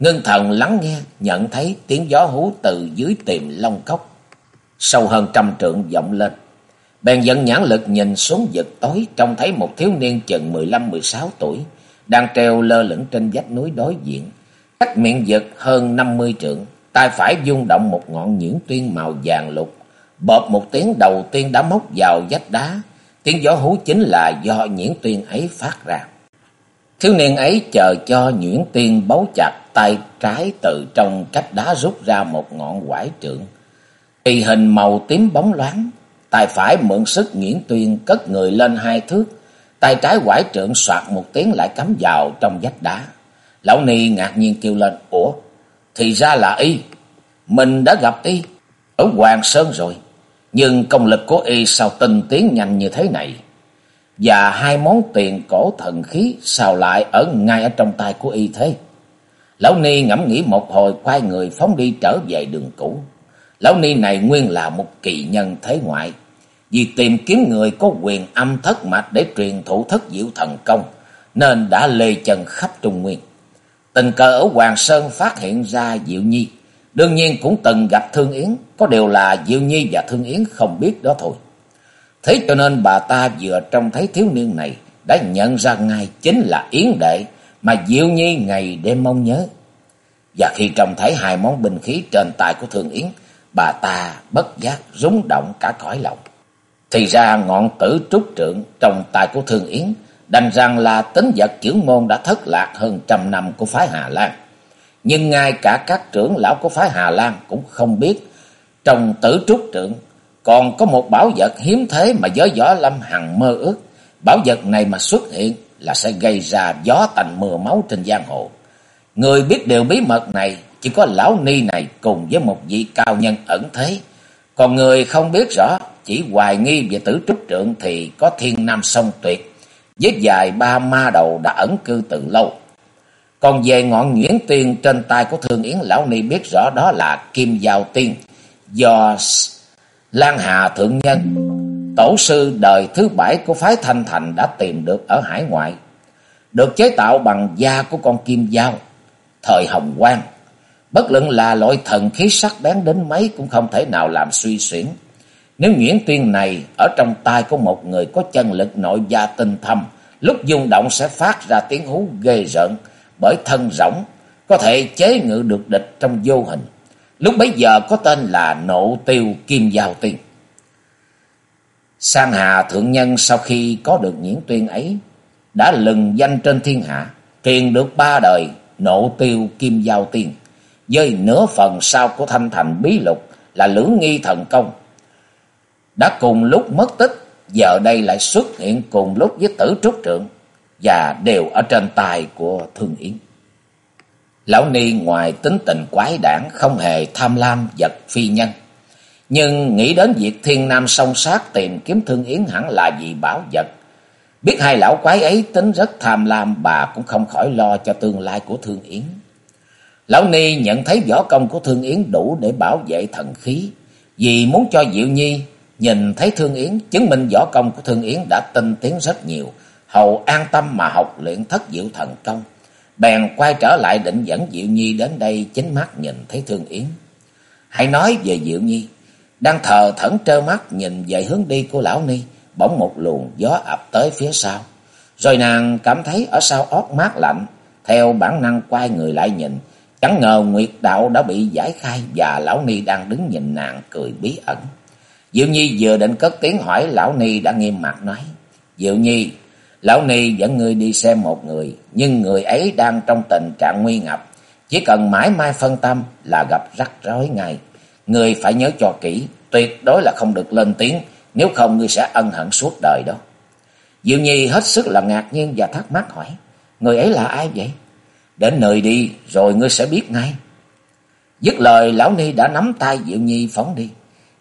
Ngân thần lắng nghe, nhận thấy tiếng gió hú từ dưới tiềm long cốc. Sâu hơn trăm trượng vọng lên. Bèn dẫn nhãn lực nhìn xuống vực tối, trông thấy một thiếu niên chừng mười lăm mười sáu tuổi, đang treo lơ lửng trên vách núi đối diện. Cách miệng vực hơn năm mươi trượng, tay phải dung động một ngọn nhuyễn tuyên màu vàng lục. Bộp một tiếng đầu tiên đã móc vào vách đá, tiếng gió hú chính là do nhuyễn tuyên ấy phát ra. Thiếu niên ấy chờ cho nhuyễn tiên bấu chặt tay trái từ trong cách đá rút ra một ngọn quải trượng. Kỳ hình màu tím bóng loáng, tay phải mượn sức nhuyễn tuyên cất người lên hai thước, tay trái quải trượng soạt một tiếng lại cắm vào trong vách đá. Lão Ni ngạc nhiên kêu lên, Ủa, thì ra là y, mình đã gặp y ở Hoàng Sơn rồi, nhưng công lực của y sao tinh tiến nhanh như thế này? Và hai món tiền cổ thần khí sao lại ở ngay ở trong tay của y thế? Lão Ni ngẫm nghĩ một hồi quay người phóng đi trở về đường cũ. Lão Ni này nguyên là một kỳ nhân thế ngoại. Vì tìm kiếm người có quyền âm thất mạch để truyền thủ thất diệu thần công, nên đã lê chân khắp Trung Nguyên. Tình cờ ở Hoàng Sơn phát hiện ra Diệu Nhi. Đương nhiên cũng từng gặp Thương Yến, có điều là Diệu Nhi và Thương Yến không biết đó thôi. Thế cho nên bà ta vừa trông thấy thiếu niên này đã nhận ra ngay chính là Yến Đệ mà Diệu Nhi ngày đêm mong nhớ. Và khi trông thấy hai món binh khí trên tay của thường Yến, bà ta bất giác rúng động cả cõi lòng. Thì ra ngọn tử trúc trượng trong tay của Thương Yến đành rằng là tính vật chữ môn đã thất lạc hơn trăm năm của phái Hà Lan. Nhưng ngay cả các trưởng lão của phái Hà Lan cũng không biết trong tử trúc trượng còn có một bảo vật hiếm thế mà giới võ lâm hằng mơ ước. Bảo vật này mà xuất hiện là sẽ gây ra gió tành mưa máu trên giang hồ. Người biết điều bí mật này chỉ có lão ni này cùng với một vị cao nhân ẩn thế. Còn người không biết rõ, chỉ hoài nghi về tử trúc trượng thì có thiên nam sông tuyệt, với dài ba ma đầu đã ẩn cư từ lâu. Còn về ngọn nhuyễn tiên trên tay của Thương Yến Lão Ni biết rõ đó là Kim Giao Tiên, do Lan Hà Thượng Nhân, tổ sư đời thứ bảy của phái Thanh Thành đã tìm được ở hải ngoại. Được chế tạo bằng da của con kim dao, thời hồng quang. Bất luận là loại thần khí sắc bén đến mấy cũng không thể nào làm suy xuyển. Nếu nhuyễn tuyên này ở trong tay của một người có chân lực nội gia tinh thâm, lúc dung động sẽ phát ra tiếng hú ghê rợn bởi thân rỗng, có thể chế ngự được địch trong vô hình. Lúc bấy giờ có tên là Nộ Tiêu Kim Giao Tiên. Sang Hà Thượng Nhân sau khi có được nhiễn tuyên ấy, đã lừng danh trên thiên hạ, truyền được ba đời Nộ Tiêu Kim Giao Tiên, với nửa phần sau của Thanh Thành Bí Lục là Lưỡng Nghi Thần Công. Đã cùng lúc mất tích, giờ đây lại xuất hiện cùng lúc với tử trúc trượng, và đều ở trên tài của Thương Yến. Lão Ni ngoài tính tình quái đản không hề tham lam vật phi nhân. Nhưng nghĩ đến việc thiên nam song sát tìm kiếm thương yến hẳn là vì bảo vật. Biết hai lão quái ấy tính rất tham lam, bà cũng không khỏi lo cho tương lai của thương yến. Lão Ni nhận thấy võ công của thương yến đủ để bảo vệ thần khí. Vì muốn cho Diệu Nhi nhìn thấy thương yến, chứng minh võ công của thương yến đã tinh tiến rất nhiều. Hầu an tâm mà học luyện thất diệu thần công bèn quay trở lại định dẫn Diệu Nhi đến đây chính mắt nhìn thấy Thương Yến. Hãy nói về Diệu Nhi, đang thờ thẫn trơ mắt nhìn về hướng đi của lão ni, bỗng một luồng gió ập tới phía sau. Rồi nàng cảm thấy ở sau ót mát lạnh, theo bản năng quay người lại nhìn, chẳng ngờ Nguyệt Đạo đã bị giải khai và lão ni đang đứng nhìn nàng cười bí ẩn. Diệu Nhi vừa định cất tiếng hỏi lão ni đã nghiêm mặt nói, Diệu Nhi, lão ni dẫn ngươi đi xem một người, nhưng người ấy đang trong tình trạng nguy ngập, chỉ cần mãi mai phân tâm là gặp rắc rối ngay. Ngươi phải nhớ cho kỹ, tuyệt đối là không được lên tiếng, nếu không ngươi sẽ ân hận suốt đời đó. Diệu Nhi hết sức là ngạc nhiên và thắc mắc hỏi, người ấy là ai vậy? Đến nơi đi, rồi ngươi sẽ biết ngay. Dứt lời, lão ni đã nắm tay Diệu Nhi phóng đi.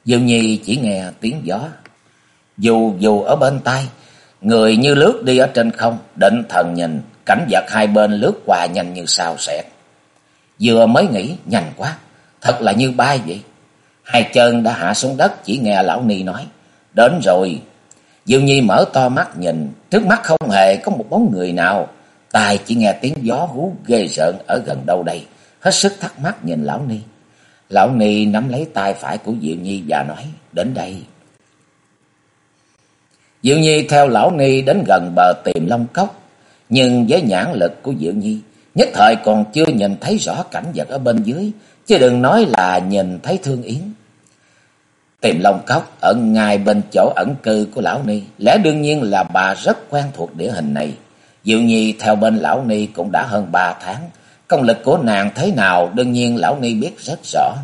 Diệu Nhi chỉ nghe tiếng gió. Dù dù ở bên tay, người như lướt đi ở trên không, định thần nhìn, cảnh vật hai bên lướt qua nhanh như sao xẹt. Vừa mới nghĩ, nhanh quá, thật là như bay vậy. Hai chân đã hạ xuống đất, chỉ nghe lão ni nói, đến rồi. Diệu Nhi mở to mắt nhìn, trước mắt không hề có một bóng người nào. Tai chỉ nghe tiếng gió hú ghê rợn ở gần đâu đây, hết sức thắc mắc nhìn lão ni. Lão ni nắm lấy tay phải của Diệu Nhi và nói, đến đây. Diệu Nhi theo lão ni đến gần bờ tìm long cốc, nhưng với nhãn lực của Diệu Nhi, nhất thời còn chưa nhìn thấy rõ cảnh vật ở bên dưới, chứ đừng nói là nhìn thấy Thương Yến. Tìm Long Cốc ở ngay bên chỗ ẩn cư của Lão Ni, lẽ đương nhiên là bà rất quen thuộc địa hình này. Diệu Nhi theo bên Lão Ni cũng đã hơn ba tháng, công lực của nàng thế nào đương nhiên Lão Ni biết rất rõ.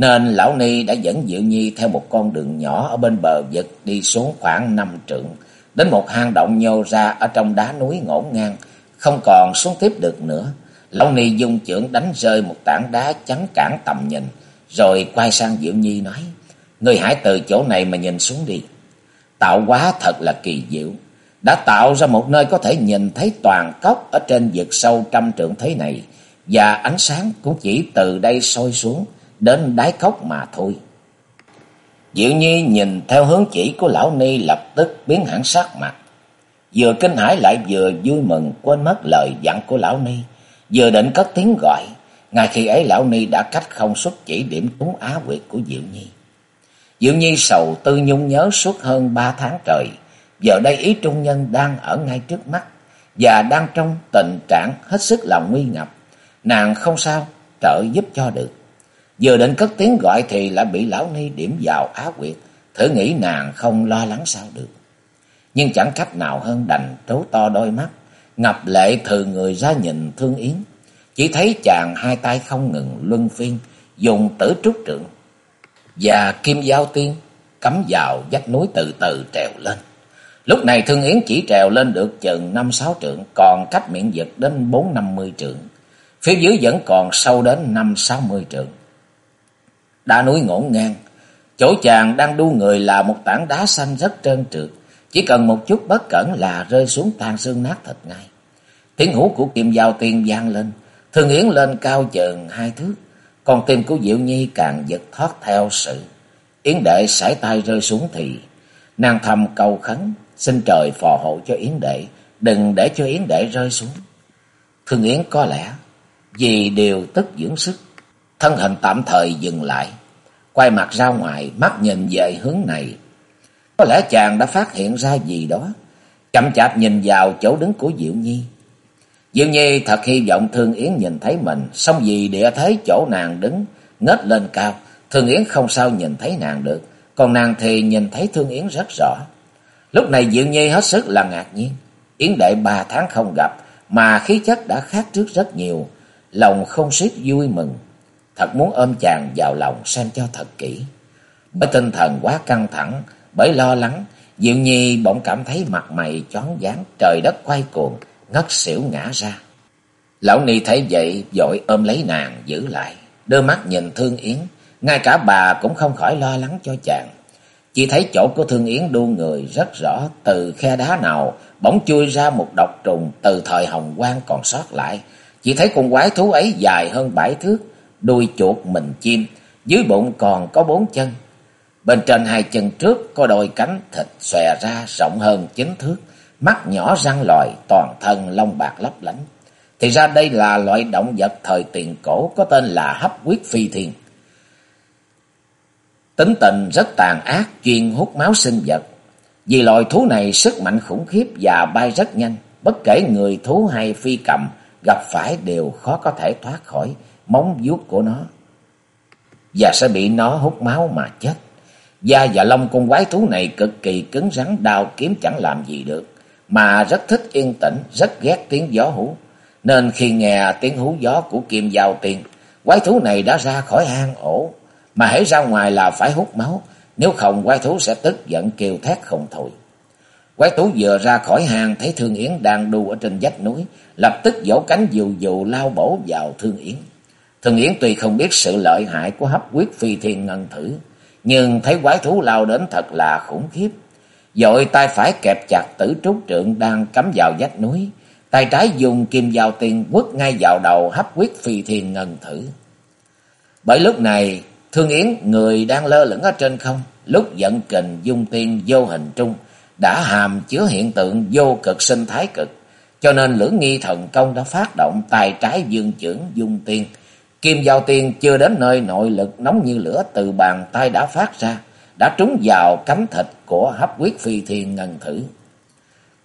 Nên Lão Ni đã dẫn Diệu Nhi theo một con đường nhỏ ở bên bờ vực đi xuống khoảng năm trượng, đến một hang động nhô ra ở trong đá núi ngổn ngang, không còn xuống tiếp được nữa. Lão Ni dung trưởng đánh rơi một tảng đá chắn cản tầm nhìn, rồi quay sang Diệu Nhi nói, Người hãy từ chỗ này mà nhìn xuống đi. Tạo hóa thật là kỳ diệu, đã tạo ra một nơi có thể nhìn thấy toàn cốc ở trên vực sâu trăm trượng thế này, và ánh sáng cũng chỉ từ đây soi xuống đến đáy cốc mà thôi. Diệu Nhi nhìn theo hướng chỉ của lão Ni lập tức biến hẳn sắc mặt. Vừa kinh hãi lại vừa vui mừng, quên mất lời dặn của lão Ni. Vừa định cất tiếng gọi. Ngay khi ấy lão Ni đã cách không xuất chỉ điểm trúng á quyệt của Diệu Nhi. Diệu Nhi sầu tư nhung nhớ suốt hơn ba tháng trời. Giờ đây ý trung nhân đang ở ngay trước mắt. Và đang trong tình trạng hết sức là nguy ngập. Nàng không sao, trợ giúp cho được. Vừa định cất tiếng gọi thì lại bị lão ni điểm vào á quyệt. Thử nghĩ nàng không lo lắng sao được. Nhưng chẳng cách nào hơn đành trố to đôi mắt. Ngập lệ thừ người ra nhìn thương yến. Chỉ thấy chàng hai tay không ngừng luân phiên. Dùng tử trúc trượng. Và kim giao tiên cắm vào vách núi từ từ trèo lên. Lúc này Thương Yến chỉ trèo lên được chừng năm sáu trượng, còn cách miệng vực đến bốn năm mươi trượng. Phía dưới vẫn còn sâu đến năm sáu mươi trượng. Đá núi ngổn ngang, chỗ chàng đang đu người là một tảng đá xanh rất trơn trượt, chỉ cần một chút bất cẩn là rơi xuống tan xương nát thịt ngay. Tiếng hú của kim giao tiên vang lên, Thương Yến lên cao chừng hai thước, còn tim của Diệu Nhi càng giật thoát theo sự. Yến đệ sải tay rơi xuống thì nàng thầm cầu khấn, xin trời phò hộ cho Yến đệ, đừng để cho Yến đệ rơi xuống. Thương Yến có lẽ vì điều tức dưỡng sức, thân hình tạm thời dừng lại, quay mặt ra ngoài, mắt nhìn về hướng này. Có lẽ chàng đã phát hiện ra gì đó, chậm chạp nhìn vào chỗ đứng của Diệu Nhi. Diệu Nhi thật hy vọng Thương Yến nhìn thấy mình, xong vì địa thế chỗ nàng đứng, ngết lên cao, Thương Yến không sao nhìn thấy nàng được, còn nàng thì nhìn thấy Thương Yến rất rõ. Lúc này Diệu Nhi hết sức là ngạc nhiên, Yến đệ ba tháng không gặp, mà khí chất đã khác trước rất nhiều, lòng không xiết vui mừng, thật muốn ôm chàng vào lòng xem cho thật kỹ. Bởi tinh thần quá căng thẳng, bởi lo lắng, Diệu Nhi bỗng cảm thấy mặt mày chón váng, trời đất quay cuồng, ngất xỉu ngã ra. Lão Ni thấy vậy, vội ôm lấy nàng giữ lại, đưa mắt nhìn Thương Yến, ngay cả bà cũng không khỏi lo lắng cho chàng. Chỉ thấy chỗ của Thương Yến đu người rất rõ, từ khe đá nào bỗng chui ra một độc trùng từ thời Hồng Quang còn sót lại. Chỉ thấy con quái thú ấy dài hơn bảy thước, đuôi chuột mình chim, dưới bụng còn có bốn chân. Bên trên hai chân trước có đôi cánh thịt xòe ra rộng hơn chính thước, mắt nhỏ răng lòi, toàn thân lông bạc lấp lánh. Thì ra đây là loại động vật thời tiền cổ có tên là hấp quyết phi thiên. Tính tình rất tàn ác, chuyên hút máu sinh vật. Vì loài thú này sức mạnh khủng khiếp và bay rất nhanh, bất kể người thú hay phi cầm gặp phải đều khó có thể thoát khỏi móng vuốt của nó. Và sẽ bị nó hút máu mà chết. Da và lông con quái thú này cực kỳ cứng rắn đao kiếm chẳng làm gì được. Mà rất thích yên tĩnh, rất ghét tiếng gió hú. Nên khi nghe tiếng hú gió của kim giao tiên, quái thú này đã ra khỏi hang ổ. Mà hãy ra ngoài là phải hút máu, nếu không quái thú sẽ tức giận kêu thét không thôi. Quái thú vừa ra khỏi hang thấy Thương Yến đang đu ở trên vách núi, lập tức vỗ cánh dù dù lao bổ vào Thương Yến. Thương Yến tuy không biết sự lợi hại của hấp quyết phi thiên ngân thử, nhưng thấy quái thú lao đến thật là khủng khiếp. Dội tay phải kẹp chặt tử trúc trượng đang cắm vào vách núi, tay trái dùng kim dao tiên quất ngay vào đầu hấp quyết phi thiên ngân thử. Bởi lúc này, Thương Yến người đang lơ lửng ở trên không, lúc giận kình dung tiên vô hình trung, đã hàm chứa hiện tượng vô cực sinh thái cực, cho nên lưỡng nghi thần công đã phát động tay trái dương trưởng dung tiên. Kim giao tiên chưa đến nơi nội lực nóng như lửa từ bàn tay đã phát ra, đã trúng vào cánh thịt của hấp quyết phi thiên ngân thử.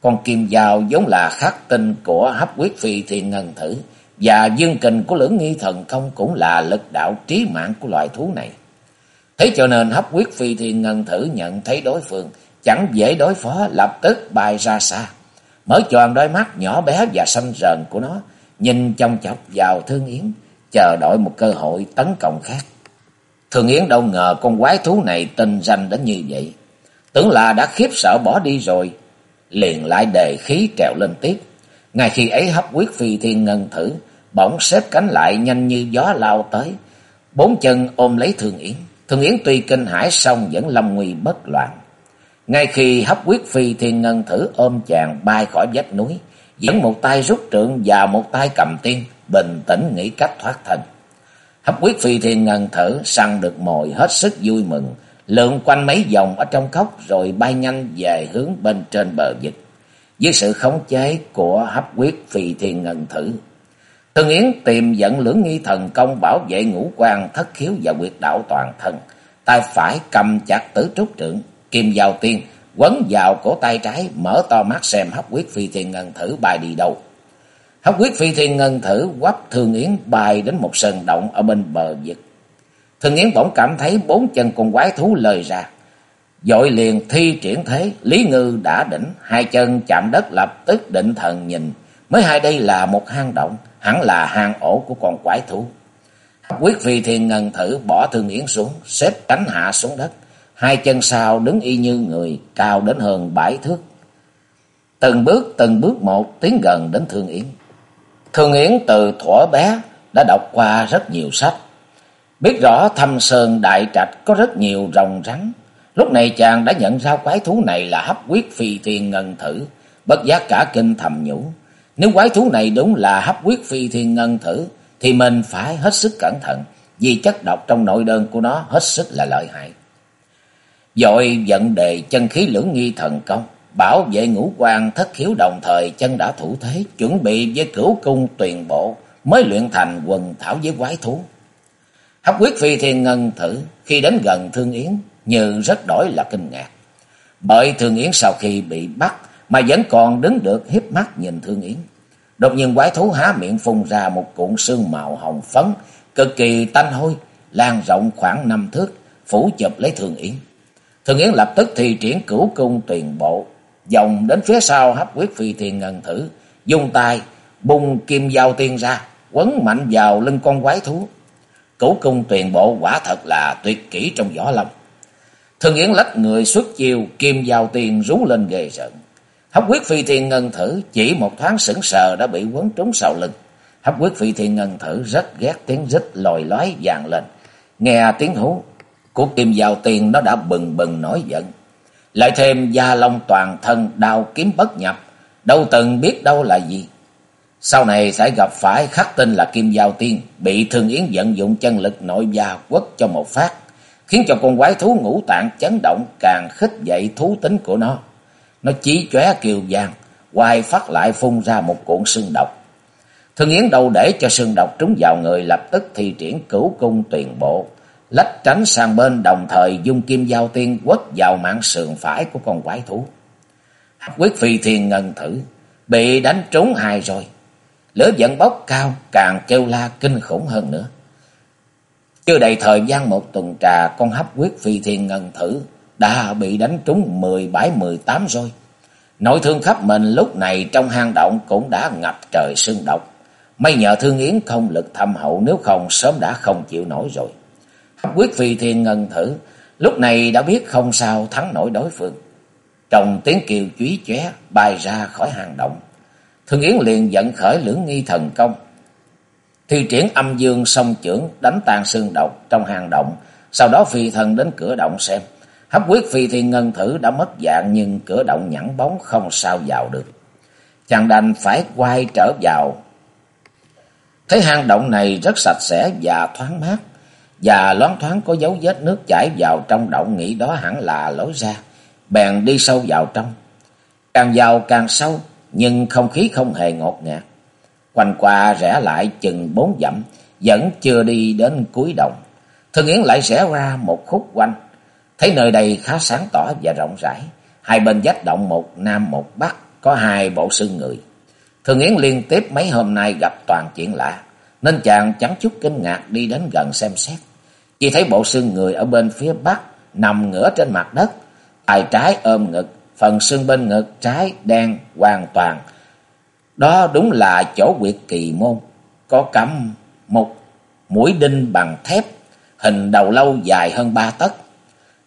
Còn kim giao giống là khắc tinh của hấp quyết phi thiên ngân thử, và dương kình của lưỡng nghi thần công cũng là lực đạo trí mạng của loài thú này. Thế cho nên hấp quyết phi thiên ngân thử nhận thấy đối phương chẳng dễ đối phó, lập tức bay ra xa. Mở tròn đôi mắt nhỏ bé và xanh rờn của nó, nhìn trong chọc vào Thương Yến, chờ đợi một cơ hội tấn công khác. thường Yến đâu ngờ con quái thú này tinh danh đến như vậy. Tưởng là đã khiếp sợ bỏ đi rồi, liền lại đề khí trèo lên tiếp. Ngay khi ấy hấp quyết phi thiên ngân thử, bỗng xếp cánh lại nhanh như gió lao tới. Bốn chân ôm lấy thường Yến. thường Yến tuy kinh hãi xong vẫn lâm nguy bất loạn. Ngay khi hấp quyết phi thiên ngân thử ôm chàng bay khỏi vách núi, dẫn một tay rút trượng và một tay cầm tiên, bình tĩnh nghĩ cách thoát thân. Hấp quyết phi thiên ngân thử săn được mồi hết sức vui mừng, lượn quanh mấy vòng ở trong cốc rồi bay nhanh về hướng bên trên bờ vực. Với sự khống chế của hấp quyết phi thiên ngân thử, Thương Yến tìm dẫn lưỡng nghi thần công bảo vệ ngũ quan thất khiếu và quyệt đạo toàn thân, tay phải cầm chặt tử trúc trượng, kim vào tiên, quấn vào cổ tay trái, mở to mắt xem hấp quyết phi thiên ngân thử bài đi đâu. Hắc quyết phi thiên ngân thử quắp Thương Yến bay đến một sân động ở bên bờ vực. Thương Yến bỗng cảm thấy bốn chân con quái thú lời ra. Dội liền thi triển thế, Lý Ngư đã đỉnh, hai chân chạm đất lập tức định thần nhìn. Mới hai đây là một hang động, hẳn là hang ổ của con quái thú. Quyết phi thiên ngân thử bỏ Thương Yến xuống, xếp cánh hạ xuống đất. Hai chân sau đứng y như người, cao đến hơn bảy thước. Từng bước, từng bước một, tiến gần đến Thương Yến. Thương Yến từ thuở bé đã đọc qua rất nhiều sách. Biết rõ thâm sơn đại trạch có rất nhiều rồng rắn. Lúc này chàng đã nhận ra quái thú này là hấp quyết phi thiên ngân thử. Bất giác cả kinh thầm nhủ. Nếu quái thú này đúng là hấp quyết phi thiên ngân thử, thì mình phải hết sức cẩn thận, vì chất độc trong nội đơn của nó hết sức là lợi hại. Dội dẫn đề chân khí lưỡng nghi thần công, bảo vệ ngũ quan thất khiếu đồng thời chân đã thủ thế, chuẩn bị với cửu cung tuyền bộ, mới luyện thành quần thảo với quái thú. Hấp quyết phi thiên ngân thử, khi đến gần Thương Yến, như rất đổi là kinh ngạc. Bởi Thương Yến sau khi bị bắt, mà vẫn còn đứng được hiếp mắt nhìn Thương Yến. Đột nhiên quái thú há miệng phun ra một cuộn sương màu hồng phấn, cực kỳ tanh hôi, lan rộng khoảng năm thước, phủ chụp lấy Thương Yến. Thương Yến lập tức thi triển cửu cung tuyền bộ, dòng đến phía sau hấp quyết phi thiên ngần thử, dùng tay bung kim dao tiên ra, quấn mạnh vào lưng con quái thú. Cửu cung tuyền bộ quả thật là tuyệt kỹ trong võ lâm. Thương Yến lách người xuất chiêu, kim dao tiên rú lên ghê rợn. Hấp quyết phi thiên ngân thử chỉ một thoáng sững sờ đã bị quấn trúng sau lưng. Hấp quyết phi thiên ngân thử rất ghét tiếng rít lòi lói vàng lên. Nghe tiếng hú của kim dao tiền nó đã bừng bừng nổi giận. Lại thêm da lông toàn thân đau kiếm bất nhập. Đâu từng biết đâu là gì. Sau này sẽ gặp phải khắc tinh là kim giao tiên. Bị thương yến vận dụng chân lực nội gia quất cho một phát. Khiến cho con quái thú ngũ tạng chấn động càng khích dậy thú tính của nó. Nó chỉ chóe kiều vàng, quay phát lại phun ra một cuộn xương độc. Thương Yến đâu để cho xương độc trúng vào người lập tức thi triển cửu cung tuyển bộ, lách tránh sang bên đồng thời dung kim giao tiên quất vào mạng sườn phải của con quái thú. Quyết phi thiên ngân thử, bị đánh trúng hai rồi. Lửa giận bốc cao, càng kêu la kinh khủng hơn nữa. Chưa đầy thời gian một tuần trà, con hấp quyết phi thiên ngân thử đã bị đánh trúng mười bảy mười tám rồi. Nội thương khắp mình lúc này trong hang động cũng đã ngập trời sương độc. May nhờ thương yến không lực thâm hậu nếu không sớm đã không chịu nổi rồi. Quyết phi thiên ngân thử, lúc này đã biết không sao thắng nổi đối phương. Trong tiếng kiều chúy chóe bay ra khỏi hang động. Thương Yến liền giận khởi lưỡng nghi thần công. Thi triển âm dương song trưởng đánh tan xương độc trong hang động. Sau đó phi thần đến cửa động xem. Hấp quyết phi thiên ngân thử đã mất dạng nhưng cửa động nhẵn bóng không sao vào được. Chàng đành phải quay trở vào. Thấy hang động này rất sạch sẽ và thoáng mát và loáng thoáng có dấu vết nước chảy vào trong động nghĩ đó hẳn là lối ra, bèn đi sâu vào trong. Càng vào càng sâu, nhưng không khí không hề ngột ngạt. Quanh qua rẽ lại chừng bốn dặm, vẫn chưa đi đến cuối động. Thương Yến lại rẽ ra một khúc quanh, thấy nơi đây khá sáng tỏ và rộng rãi. Hai bên vách động một nam một bắc, có hai bộ xương người. thường Yến liên tiếp mấy hôm nay gặp toàn chuyện lạ, nên chàng chẳng chút kinh ngạc đi đến gần xem xét. Chỉ thấy bộ xương người ở bên phía bắc nằm ngửa trên mặt đất, tay trái ôm ngực, phần xương bên ngực trái đen hoàn toàn. Đó đúng là chỗ quyệt kỳ môn, có cắm một mũi đinh bằng thép, hình đầu lâu dài hơn ba tấc.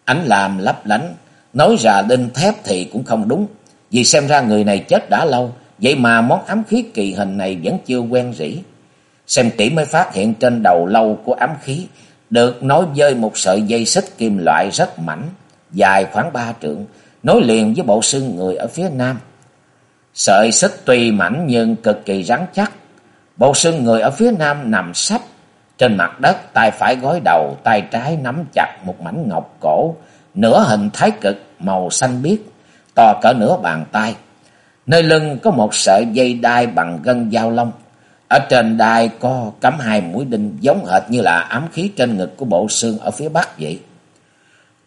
Ánh làm lấp lánh, nói ra đinh thép thì cũng không đúng, vì xem ra người này chết đã lâu, vậy mà món ám khí kỳ hình này vẫn chưa quen rỉ. Xem kỹ mới phát hiện trên đầu lâu của ám khí được nối với một sợi dây xích kim loại rất mảnh, dài khoảng ba trượng, nối liền với bộ xương người ở phía nam. Sợi xích tuy mảnh nhưng cực kỳ rắn chắc. Bộ xương người ở phía nam nằm sắp trên mặt đất, tay phải gối đầu, tay trái nắm chặt một mảnh ngọc cổ, nửa hình thái cực màu xanh biếc, to cỡ nửa bàn tay. Nơi lưng có một sợi dây đai bằng gân dao lông. Ở trên đai có cắm hai mũi đinh giống hệt như là ám khí trên ngực của bộ xương ở phía bắc vậy.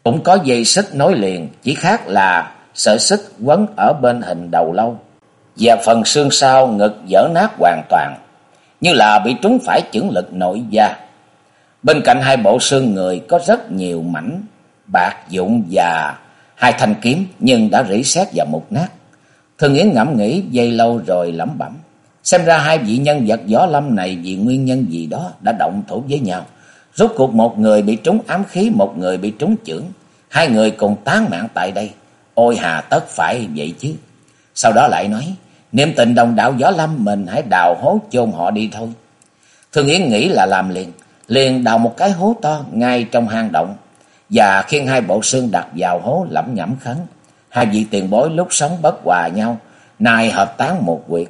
Cũng có dây xích nối liền, chỉ khác là sợi xích quấn ở bên hình đầu lâu. Và phần xương sau ngực dở nát hoàn toàn, như là bị trúng phải chưởng lực nội da. Bên cạnh hai bộ xương người có rất nhiều mảnh, bạc dụng và hai thanh kiếm nhưng đã rỉ sét và mục nát. Thường Yến ngẫm nghĩ dây lâu rồi lẩm bẩm. Xem ra hai vị nhân vật võ lâm này vì nguyên nhân gì đó đã động thủ với nhau. Rốt cuộc một người bị trúng ám khí, một người bị trúng chưởng. Hai người cùng tán mạng tại đây. Ôi hà tất phải vậy chứ. Sau đó lại nói, niệm tình đồng đạo võ lâm mình hãy đào hố chôn họ đi thôi. Thương Yến nghĩ là làm liền. Liền đào một cái hố to ngay trong hang động. Và khiêng hai bộ xương đặt vào hố lẩm nhẩm khấn. Hai vị tiền bối lúc sống bất hòa nhau. Nay hợp tán một quyệt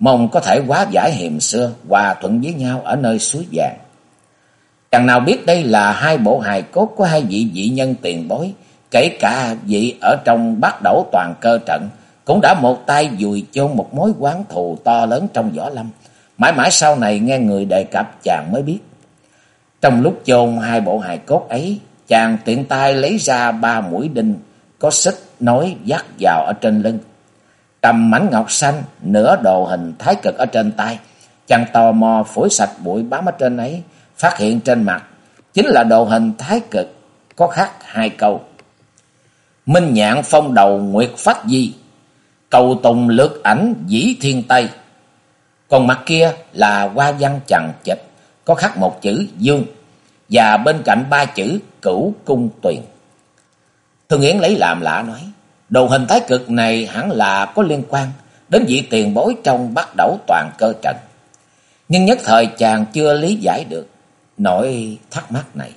mong có thể hóa giải hiềm xưa, hòa thuận với nhau ở nơi suối vàng. Chẳng nào biết đây là hai bộ hài cốt của hai vị vị nhân tiền bối, kể cả vị ở trong bát đẩu toàn cơ trận, cũng đã một tay dùi chôn một mối quán thù to lớn trong võ lâm. Mãi mãi sau này nghe người đề cập chàng mới biết. Trong lúc chôn hai bộ hài cốt ấy, chàng tiện tay lấy ra ba mũi đinh có xích nối dắt vào ở trên lưng cầm mảnh ngọc xanh, nửa đồ hình thái cực ở trên tay. Chàng tò mò phủi sạch bụi bám ở trên ấy, phát hiện trên mặt. Chính là đồ hình thái cực, có khắc hai câu. Minh nhạn phong đầu nguyệt phát di, cầu tùng lược ảnh dĩ thiên tây. Còn mặt kia là hoa văn chằng chịch, có khắc một chữ dương, và bên cạnh ba chữ cửu cung tuyền. Thương Yến lấy làm lạ nói. Đồ hình thái cực này hẳn là có liên quan đến vị tiền bối trong bắt đầu toàn cơ trận. Nhưng nhất thời chàng chưa lý giải được nỗi thắc mắc này.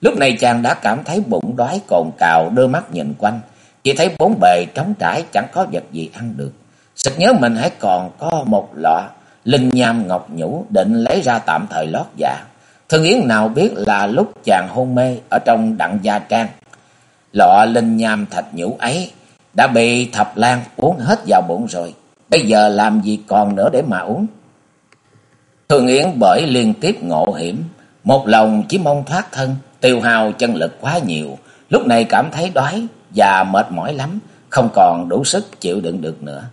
Lúc này chàng đã cảm thấy bụng đói cồn cào, đưa mắt nhìn quanh. Chỉ thấy bốn bề trống trải, chẳng có vật gì ăn được. Sực nhớ mình hãy còn có một lọ linh nham ngọc nhũ định lấy ra tạm thời lót dạ. Thương Yến nào biết là lúc chàng hôn mê ở trong đặng gia trang Lọ linh nham thạch nhũ ấy đã bị thập lan uống hết vào bụng rồi. Bây giờ làm gì còn nữa để mà uống. Thường Yến bởi liên tiếp ngộ hiểm, một lòng chỉ mong thoát thân, tiêu hao chân lực quá nhiều, lúc này cảm thấy đói và mệt mỏi lắm, không còn đủ sức chịu đựng được nữa.